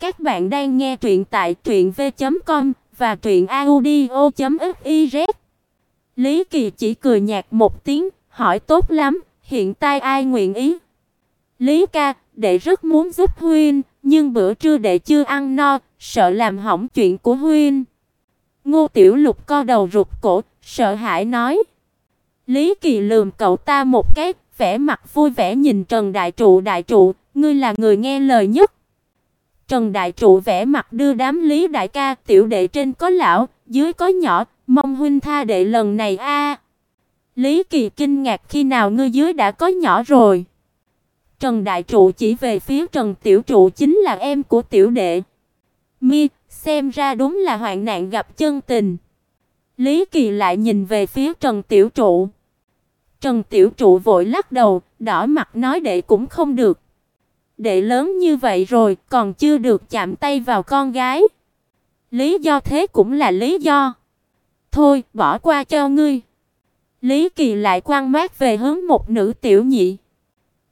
Các bạn đang nghe truyện tại truyệnv.com và truyệnaudio.fiz. Lý Kỳ chỉ cười nhạt một tiếng, hỏi tốt lắm, hiện tại ai nguyện ý? Lý ca, đệ rất muốn giúp huynh, nhưng bữa trưa đệ chưa ăn no, sợ làm hỏng chuyện của huynh. Ngô Tiểu Lục co đầu rụt cổ, sợ hãi nói. Lý Kỳ lườm cậu ta một cái, vẻ mặt vui vẻ nhìn Trần Đại Trụ, "Đại Trụ, ngươi là người nghe lời nhất." Trần Đại Trụ vẻ mặt đưa đám Lý đại ca, "Tiểu đệ trên có lão, dưới có nhỏ, mong huynh tha đệ lần này a." Lý Kỳ kinh ngạc, "Khi nào ngươi dưới đã có nhỏ rồi?" Trần Đại Trụ chỉ về phía Trần Tiểu Trụ chính là em của tiểu đệ. Mi, xem ra đúng là hoạn nạn gặp chân tình. Lý Kỳ lại nhìn về phía Trần Tiểu Trụ. Trần Tiểu Trụ vội lắc đầu, đỏ mặt nói đệ cũng không được. Đệ lớn như vậy rồi, còn chưa được chạm tay vào con gái. Lý do thế cũng là lý do. Thôi, bỏ qua cho ngươi. Lý Kỳ lại quan mát về hướng một nữ tiểu nhị.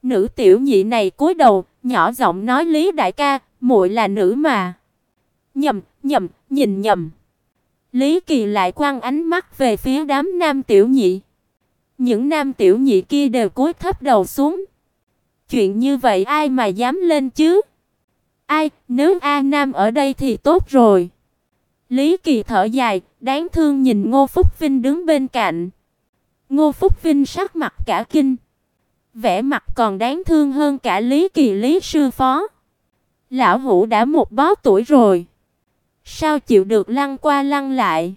Nữ tiểu nhị này cúi đầu, nhỏ giọng nói Lý đại ca, muội là nữ mà. Nhầm, nhầm, nhìn nhầm. Lý Kỳ lại quăng ánh mắt về phía đám nam tiểu nhị. Những nam tiểu nhị kia đều cúi thấp đầu xuống. Chuyện như vậy ai mà dám lên chứ? Ai, nếu A Nam ở đây thì tốt rồi. Lý Kỳ thở dài, đáng thương nhìn Ngô Phúc Vinh đứng bên cạnh. Ngô Phúc Vinh sắc mặt cả kinh, vẻ mặt còn đáng thương hơn cả Lý Kỳ Lý sư phó. Lão hủ đã một bó tuổi rồi, sao chịu được lăn qua lăn lại?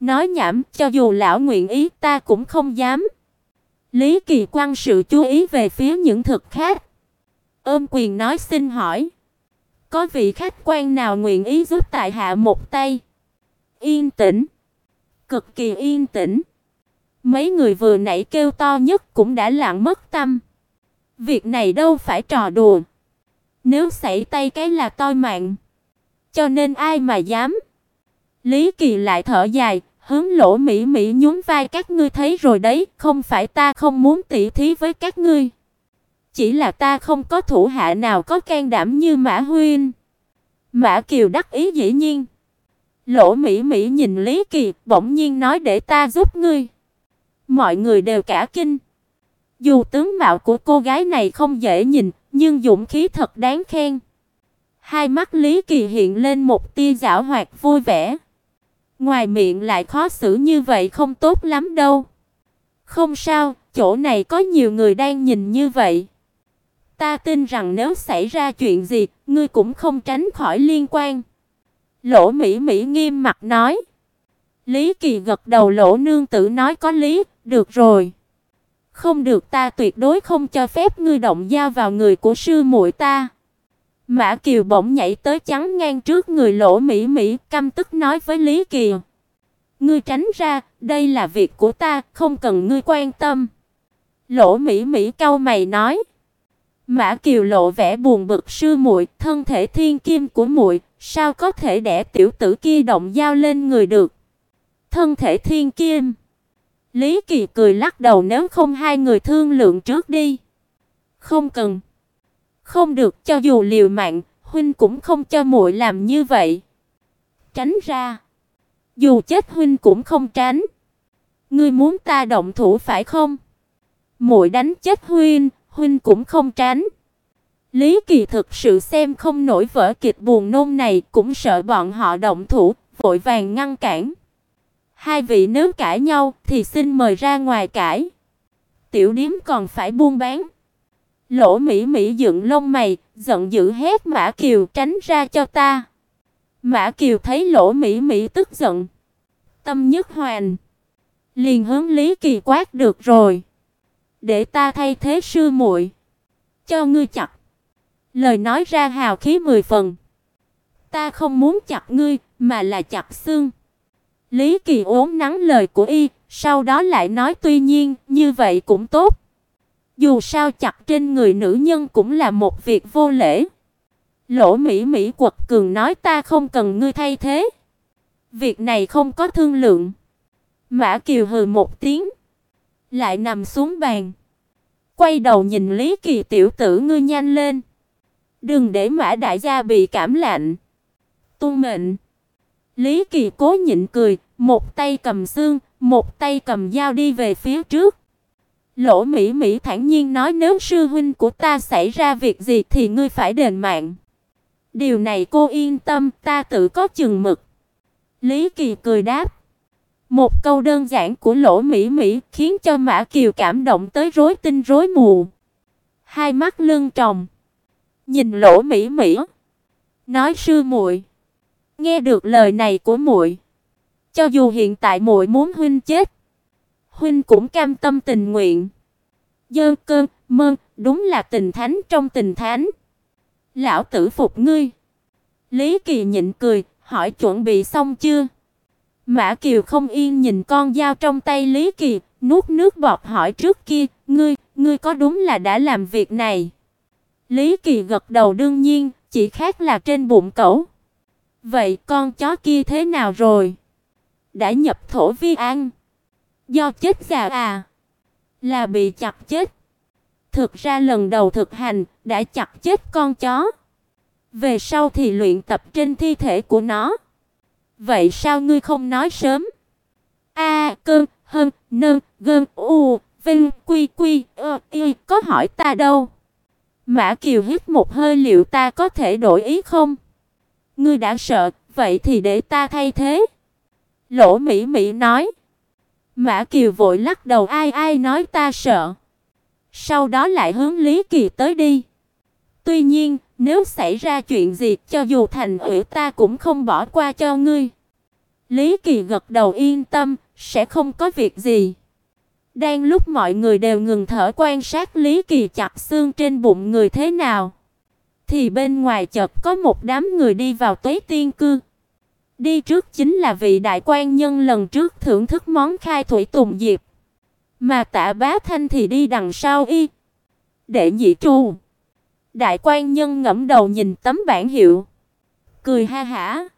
Nói nhảm, cho dù lão nguyện ý ta cũng không dám. Lý Kỳ quan sự chú ý về phía những thực khách. Ôm quyền nói xin hỏi, có vị khách quan nào nguyện ý giúp tại hạ một tay? Yên tĩnh, cực kỳ yên tĩnh. Mấy người vừa nãy kêu to nhất cũng đã lặng mất tâm. Việc này đâu phải trò đùa. Nếu xảy tay cái là toi mạng. Cho nên ai mà dám? Lý Kỳ lại thở dài, hướng Lỗ Mỹ Mỹ nhún vai các ngươi thấy rồi đấy, không phải ta không muốn tỉ thí với các ngươi. Chỉ là ta không có thủ hạ nào có can đảm như Mã Huynh. Mã Kiều đắc ý dĩ nhiên. Lỗ Mỹ Mỹ nhìn Lý Kỳ, bỗng nhiên nói để ta giúp ngươi. Mọi người đều cả kinh. Dù tướng mạo của cô gái này không dễ nhìn, nhưng dũng khí thật đáng khen. Hai mắt Lý Kỳ hiện lên một tia giảo hoạt vui vẻ. Ngoài miệng lại khó xử như vậy không tốt lắm đâu. Không sao, chỗ này có nhiều người đang nhìn như vậy. Ta tin rằng nếu xảy ra chuyện gì, ngươi cũng không tránh khỏi liên quan. Lỗ Mỹ Mỹ nghiêm mặt nói. Lý Kỳ gật đầu Lỗ nương tử nói có lý, được rồi. Không được ta tuyệt đối không cho phép ngươi động dao vào người của sư muội ta. Mã Kiều bỗng nhảy tới chắn ngang trước người Lỗ Mỹ Mỹ, căm tức nói với Lý Kiều: "Ngươi tránh ra, đây là việc của ta, không cần ngươi quan tâm." Lỗ Mỹ Mỹ cau mày nói: Mã Kiều lộ vẻ buồn bực sư muội, thân thể thiên kim của muội, sao có thể để tiểu tử kia động dao lên người được? Thân thể thiên kim. Lý Kỳ cười lắc đầu nếu không hai người thương lượng trước đi. Không cần. Không được, cho dù liều mạng, huynh cũng không cho muội làm như vậy. Tránh ra. Dù chết huynh cũng không tránh. Ngươi muốn ta động thủ phải không? Muội đánh chết huynh, huynh cũng không tránh. Lý Kỳ thực sự xem không nổi vở kịch buồn nôn này, cũng sợ bọn họ động thủ, vội vàng ngăn cản. Hai vị nếu cãi nhau thì xin mời ra ngoài cãi. Tiểu điếm còn phải buôn bán. Lỗ Mỹ Mỹ dựng lông mày, giận dữ hét Mã Kiều tránh ra cho ta. Mã Kiều thấy Lỗ Mỹ Mỹ tức giận, tâm nhất hoàn, liền hướng Lý Kỳ quát được rồi, để ta thay thế sư muội, cho ngươi chặt. Lời nói ra hào khí mười phần. Ta không muốn chặt ngươi, mà là chặt xương. Lý Kỳ uốn nắng lời của y, sau đó lại nói tuy nhiên, như vậy cũng tốt. Dù sao chặt trên người nữ nhân cũng là một việc vô lễ. Lỗ Mỹ Mỹ quật cường nói ta không cần ngươi thay thế. Việc này không có thương lượng. Mã Kiều hừ một tiếng, lại nằm xuống bàn. Quay đầu nhìn Lý Kỳ tiểu tử ngươi nhanh lên. Đừng để Mã đại gia bị cảm lạnh. Tu mệnh. Lý Kỳ cố nhịn cười, một tay cầm xương, một tay cầm dao đi về phía trước. Lỗ Mỹ Mỹ thản nhiên nói nếu sư huynh của ta xảy ra việc gì thì ngươi phải đền mạng. Điều này cô yên tâm, ta tự có chừng mực. Lý Kỳ cười đáp. Một câu đơn giản của Lỗ Mỹ Mỹ khiến cho Mã Kiều cảm động tới rối tinh rối mù. Hai mắt lưng tròng, nhìn Lỗ Mỹ Mỹ, nói sư muội, nghe được lời này của muội, cho dù hiện tại muội muốn huynh chết, huynh cũng cam tâm tình nguyện. Dơ cơ, mơ, đúng là tình thánh trong tình thánh. Lão tử phục ngươi. Lý Kỳ nhịn cười, hỏi chuẩn bị xong chưa? Mã Kiều không yên nhìn con dao trong tay Lý Kỳ, nuốt nước bọt hỏi trước kia, "Ngươi, ngươi có đúng là đã làm việc này?" Lý Kỳ gật đầu đương nhiên, chỉ khác là trên bụng cẩu. "Vậy con chó kia thế nào rồi?" "Đã nhập thổ vi an." "Do chết già à?" "Là bị chặt chết." Thực ra lần đầu thực hành đã chặt chết con chó. Về sau thì luyện tập trên thi thể của nó. Vậy sao ngươi không nói sớm? A, cơn, hơn nơn, gơn, u, vinh, quy quy, ơ, y, có hỏi ta đâu? Mã Kiều hít một hơi liệu ta có thể đổi ý không? Ngươi đã sợ, vậy thì để ta thay thế. Lỗ Mỹ Mỹ nói. Mã Kiều vội lắc đầu ai ai nói ta sợ. Sau đó lại hướng Lý Kỳ tới đi. Tuy nhiên, nếu xảy ra chuyện gì, cho dù thành ủy ta cũng không bỏ qua cho ngươi. Lý Kỳ gật đầu yên tâm, sẽ không có việc gì. Đang lúc mọi người đều ngừng thở quan sát Lý Kỳ chặt xương trên bụng người thế nào, thì bên ngoài chợt có một đám người đi vào Tuế Tiên cư. Đi trước chính là vị đại quan nhân lần trước thưởng thức món khai thủy tùng diệp, mà Tạ Bá Thanh thì đi đằng sau y. Đệ nhị trù Đại quan nhân ngẫm đầu nhìn tấm bản hiệu, cười ha hả,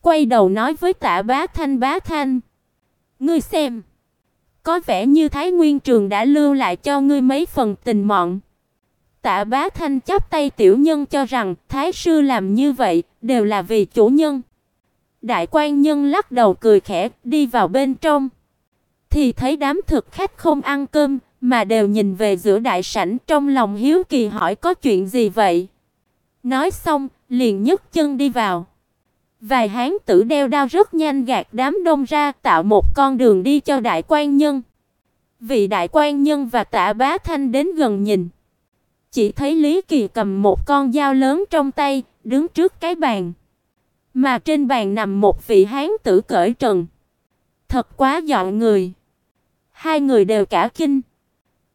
quay đầu nói với Tạ Bá Thanh, "Bá Thanh, ngươi xem, có vẻ như Thái Nguyên Trường đã lưu lại cho ngươi mấy phần tình mọn." Tạ Bá Thanh chắp tay tiểu nhân cho rằng thái sư làm như vậy đều là vì chủ nhân. Đại quan nhân lắc đầu cười khẽ, đi vào bên trong. Thì thấy đám thực khách không ăn cơm, mà đều nhìn về giữa đại sảnh trong lòng hiếu kỳ hỏi có chuyện gì vậy. Nói xong, liền nhấc chân đi vào. Vài hán tử đeo đao rất nhanh gạt đám đông ra, tạo một con đường đi cho đại quan nhân. Vị đại quan nhân và Tạ Bá Thanh đến gần nhìn, chỉ thấy Lý Kỳ cầm một con dao lớn trong tay, đứng trước cái bàn. Mà trên bàn nằm một vị hán tử cởi trần. Thật quá dọn người. Hai người đều cả kinh.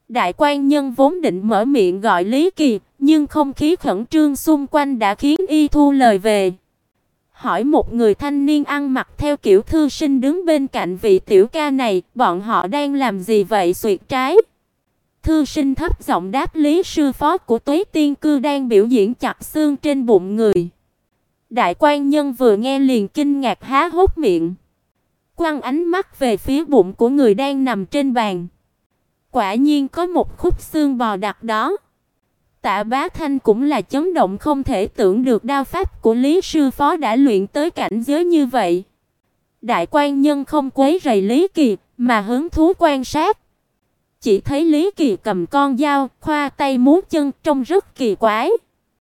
Đại quan nhân vốn định mở miệng gọi Lý Kỳ, nhưng không khí khẩn trương xung quanh đã khiến y thu lời về. Hỏi một người thanh niên ăn mặc theo kiểu thư sinh đứng bên cạnh vị tiểu ca này, bọn họ đang làm gì vậy suyệt trái? Thư sinh thấp giọng đáp Lý sư phó của Tuế Tiên cư đang biểu diễn chặt xương trên bụng người. Đại quan nhân vừa nghe liền kinh ngạc há hốc miệng, quăng ánh mắt về phía bụng của người đang nằm trên bàn. Quả nhiên có một khúc xương bò đặc đó. Tạ Bá Thanh cũng là chấn động không thể tưởng được đao pháp của Lý sư phó đã luyện tới cảnh giới như vậy. Đại quan nhân không quấy rầy Lý Kỳ, mà hứng thú quan sát. Chỉ thấy Lý Kỳ cầm con dao, khoa tay múa chân trông rất kỳ quái.